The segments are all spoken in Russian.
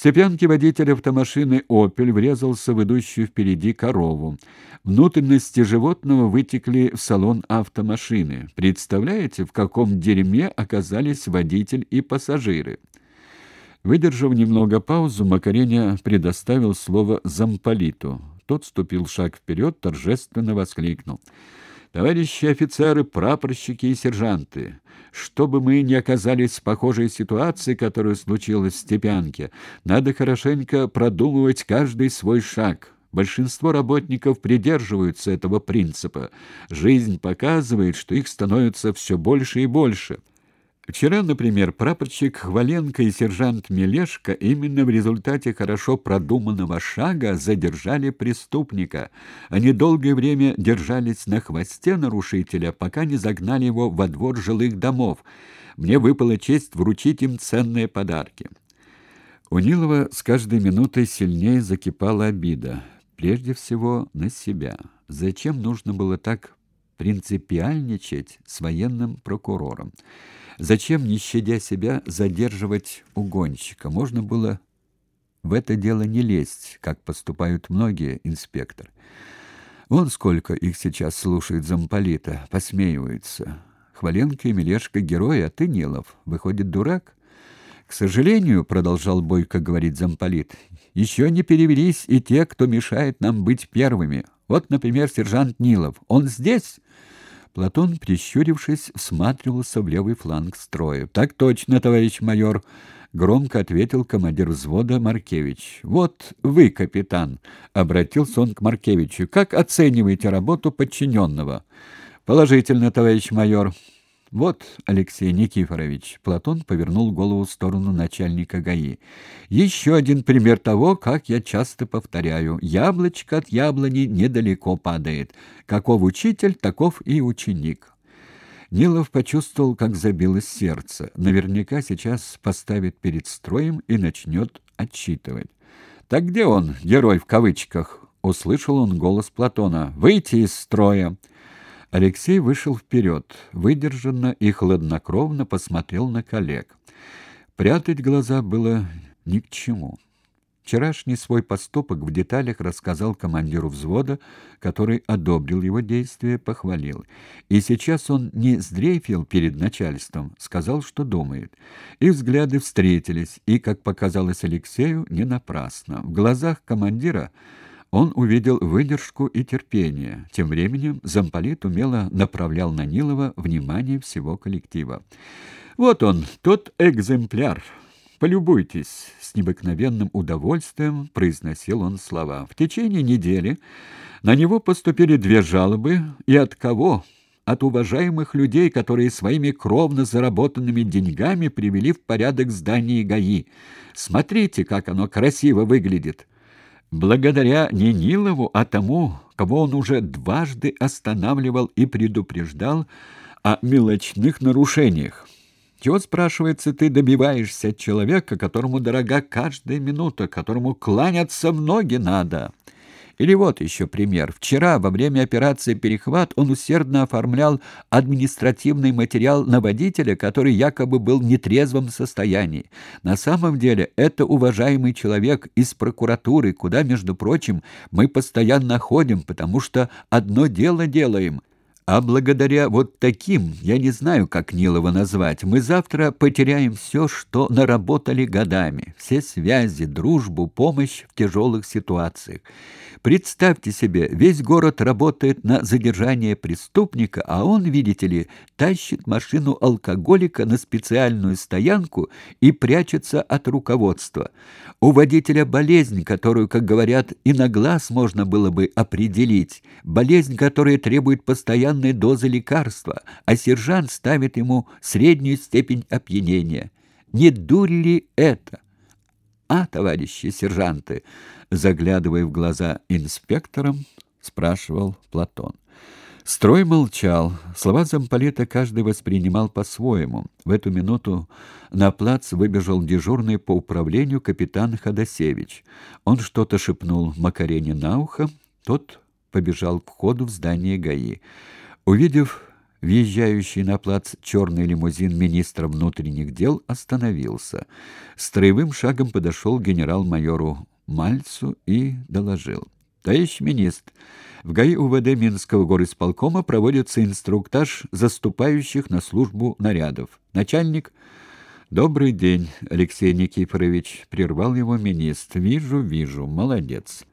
Степянке водитель автомашины «Опель» врезался в идущую впереди корову. Внутренности животного вытекли в салон автомашины. Представляете, в каком дерьме оказались водитель и пассажиры? Выдержав немного паузу, Макареня предоставил слово замполиту. Тот ступил шаг вперед, торжественно воскликнул. «Товарищи офицеры, прапорщики и сержанты, чтобы мы не оказались в похожей ситуации, которая случилась в Степянке, надо хорошенько продумывать каждый свой шаг». Большинство работников придерживаются этого принципа. Жизнь показывает, что их становится все больше и больше. Вчера, например, прапорщик Хваленко и сержант Мелешко именно в результате хорошо продуманного шага задержали преступника. Они долгое время держались на хвосте нарушителя, пока не загнали его во двор жилых домов. Мне выпала честь вручить им ценные подарки. У Нилова с каждой минутой сильнее закипала обида, прежде всего на себя. Зачем нужно было так принципиальничать с военным прокурором? Зачем, не щадя себя, задерживать угонщика? Можно было в это дело не лезть, как поступают многие инспекторы. Вон сколько их сейчас слушают замполита, посмеиваются. Хваленко и Мелешка герои, а ты, Нилов, выходит, дурак? К сожалению, продолжал Бойко говорить замполит, еще не перевелись и те, кто мешает нам быть первыми. Вот, например, сержант Нилов. Он здесь? Платон, прищурившись, всматривался в левый фланг строя. «Так точно, товарищ майор!» — громко ответил командир взвода Маркевич. «Вот вы, капитан!» — обратился он к Маркевичу. «Как оцениваете работу подчиненного?» «Положительно, товарищ майор!» Вот, Алексей Никифорович, Платон повернул голову в сторону начальника ГАИ. Еще один пример того, как я часто повторяю: яблочко от яблони недалеко падает. Каков учитель, таков и ученик. Нилов почувствовал, как забилось сердце. Наверняка сейчас поставит перед строем и начнет отчитывать. Так где он, герой в кавычках? услышал он голос Платона. Выйти из строя. Алексей вышел вперед, выдержанно и хладнокровно посмотрел на коллег. Прятать глаза было ни к чему. Вчерашний свой поступок в деталях рассказал командиру взвода, который одобрил его действия, похвалил. И сейчас он не сдрейфил перед начальством, сказал, что думает. Их взгляды встретились, и, как показалось Алексею, не напрасно. В глазах командира он увидел выдержку и терпение. Тем временем замполит умело направлял на Нилова внимание всего коллектива. «Вот он, тот экземпляр. Полюбуйтесь!» С необыкновенным удовольствием произносил он слова. «В течение недели на него поступили две жалобы. И от кого?» от уважаемых людей, которые своими кровно заработанными деньгами привели в порядок здание ГАИ. Смотрите, как оно красиво выглядит благодаря не Нилову, а тому, кого он уже дважды останавливал и предупреждал о мелочных нарушениях. Чего, спрашивается, ты добиваешься человека, которому дорога каждая минута, которому кланяться в ноги надо?» Или вот еще пример. Вчера, во время операции «Перехват», он усердно оформлял административный материал на водителя, который якобы был в нетрезвом состоянии. На самом деле это уважаемый человек из прокуратуры, куда, между прочим, мы постоянно ходим, потому что одно дело делаем – а благодаря вот таким, я не знаю, как Нилова назвать, мы завтра потеряем все, что наработали годами, все связи, дружбу, помощь в тяжелых ситуациях. Представьте себе, весь город работает на задержание преступника, а он, видите ли, тащит машину алкоголика на специальную стоянку и прячется от руководства. У водителя болезнь, которую, как говорят, и на глаз можно было бы определить, болезнь, которая требует постоянной дозы лекарства, а сержант ставит ему среднюю степень опьянения. Не дурь ли это? А, товарищи сержанты, заглядывая в глаза инспекторам, спрашивал Платон. Строй молчал. Слова замполита каждый воспринимал по-своему. В эту минуту на плац выбежал дежурный по управлению капитан Ходосевич. Он что-то шепнул Макарене на ухо, тот побежал к входу в здание ГАИ. Увидев Въезжающий на плац черный лимузин министра внутренних дел остановился. Строевым шагом подошел генерал-майору Мальцу и доложил. «Товарищ министр, в ГАИ УВД Минского горисполкома проводится инструктаж заступающих на службу нарядов. Начальник...» «Добрый день, Алексей Никифорович», — прервал его министр. «Вижу, вижу. Молодец».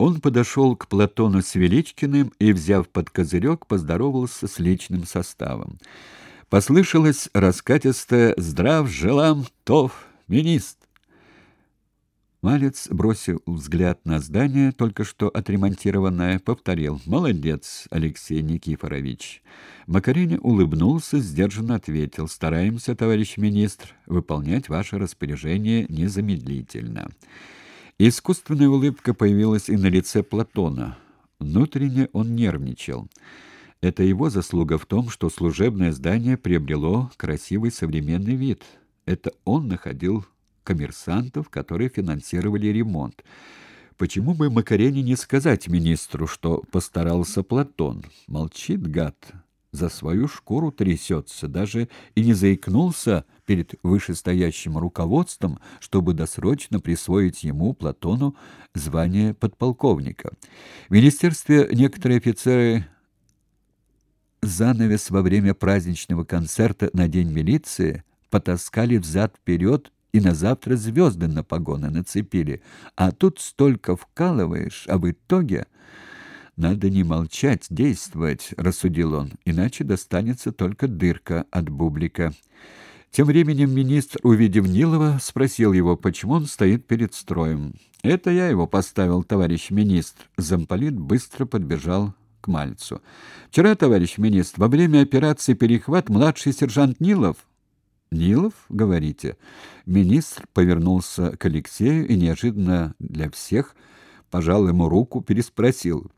Он подошел к Платону с и, взяв под козырек, поздоровался с личным составом. Послышалось раскатистое «Здрав желам, тов, министр!» Малец, бросил взгляд на здание, только что отремонтированное, повторил «Молодец, Алексей Никифорович». Макарине улыбнулся, сдержанно ответил «Стараемся, товарищ министр, выполнять ваше распоряжение незамедлительно». Искусственная улыбка появилась и на лице Платона. Внутренне он нервничал. Это его заслуга в том, что служебное здание приобрело красивый современный вид. Это он находил коммерсантов, которые финансировали ремонт. Почему бы Макарене не сказать министру, что постарался Платон? Молчит гад за свою шкуру трясется, даже и не заикнулся перед вышестоящим руководством, чтобы досрочно присвоить ему, Платону, звание подполковника. В министерстве некоторые офицеры занавес во время праздничного концерта на День милиции потаскали взад-вперед и на завтра звезды на погоны нацепили, а тут столько вкалываешь, а в итоге... Надо не молчать, действовать, рассудил он, иначе достанется только дырка от бублика. Тем временем министр, увидев Нилова, спросил его, почему он стоит перед строем. Это я его поставил, товарищ министр. Замполит быстро подбежал к Мальцу. Вчера, товарищ министр, во время операции Перехват младший сержант Нилов Нилов, говорите? Министр повернулся к Алексею и неожиданно для всех пожал ему руку, переспросил: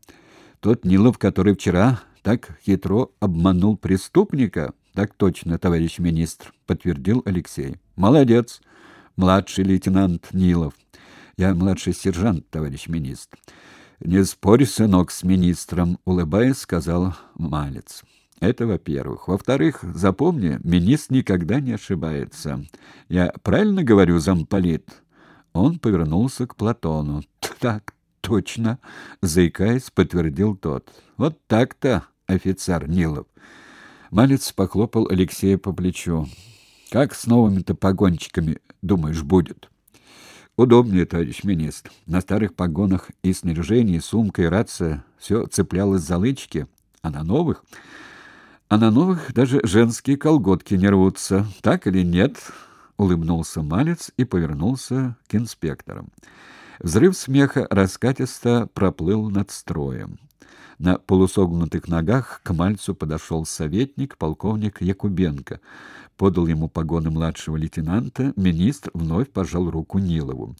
тот Нилов, который вчера так хитро обманул преступника? Так точно, товарищ министр, подтвердил Алексей. Молодец, младший лейтенант Нилов. Я младший сержант, товарищ министр. Не спорь, сынок, с министром, улыбаясь, сказал Малец. Это, во-первых. Во-вторых, запомни, министр никогда не ошибается. Я правильно говорю, замполит? Он повернулся к Платону. Так точно, заикаясь, подтвердил тот. Вот так-то, офицер Нилов. Малец похлопал Алексея по плечу. Как с новыми-то погончиками, думаешь, будет? Удобнее, товарищ министр. На старых погонах и снаряжение, и сумка, и рация все цеплялось за лычки, а на новых... А на новых даже женские колготки не рвутся. Так или нет? Улыбнулся Малец и повернулся к инспекторам. Взрыв смеха раскатисто проплыл над строем. На полусогнутых ногах к Мальцу подошел советник, полковник Якубенко. Подал ему погоны младшего лейтенанта, министр вновь пожал руку Нилову.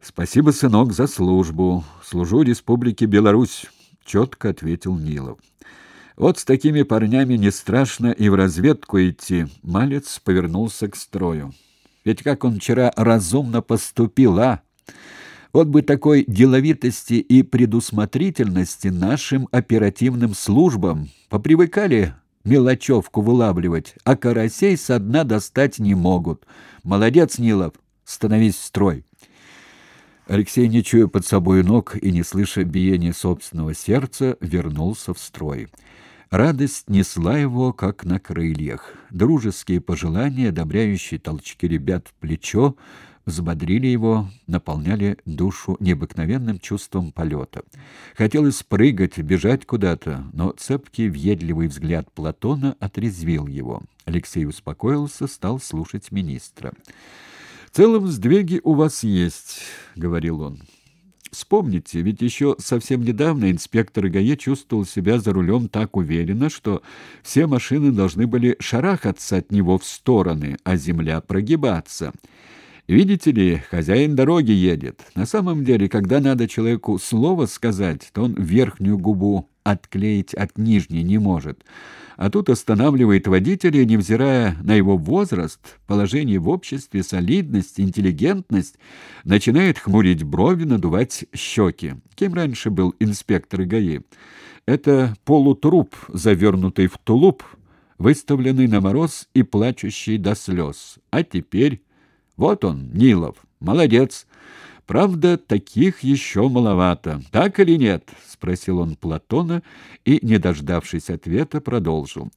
«Спасибо, сынок, за службу. Служу Республике Беларусь», — четко ответил Нилов. «Вот с такими парнями не страшно и в разведку идти», — Малец повернулся к строю. «Ведь как он вчера разумно поступил, а?» Вот бы такой деловитости и предусмотрительности нашим оперативным службам. Попривыкали мелочевку вылавливать, а карасей со дна достать не могут. Молодец, Нилов, становись в строй. Алексей, не чуя под собой ног и не слыша биения собственного сердца, вернулся в строй. Радость несла его, как на крыльях. Дружеские пожелания, одобряющие толчки ребят в плечо, взбодрили его, наполняли душу необыкновенным чувством полета. Хотелось прыгать, бежать куда-то, но цепкий, въедливый взгляд Платона отрезвил его. Алексей успокоился, стал слушать министра. «В целом сдвиги у вас есть», — говорил он. Вспомните, ведь еще совсем недавно инспектор ГАЕ чувствовал себя за рулем так уверенно, что все машины должны были шарахаться от него в стороны, а земля прогибаться. Видите ли, хозяин дороги едет. На самом деле, когда надо человеку слово сказать, то он верхнюю губу отклеить от нижней не может. А тут останавливает водителя, невзирая на его возраст, положение в обществе, солидность, интеллигентность, начинает хмурить брови, надувать щеки. Кем раньше был инспектор ГАИ? Это полутруп, завернутый в тулуп, выставленный на мороз и плачущий до слез. А теперь... Вот он, Нилов, молодец. Правда, таких еще маловато. Так или нет? спросил он Платона и, не дождавшись ответа, продолжил.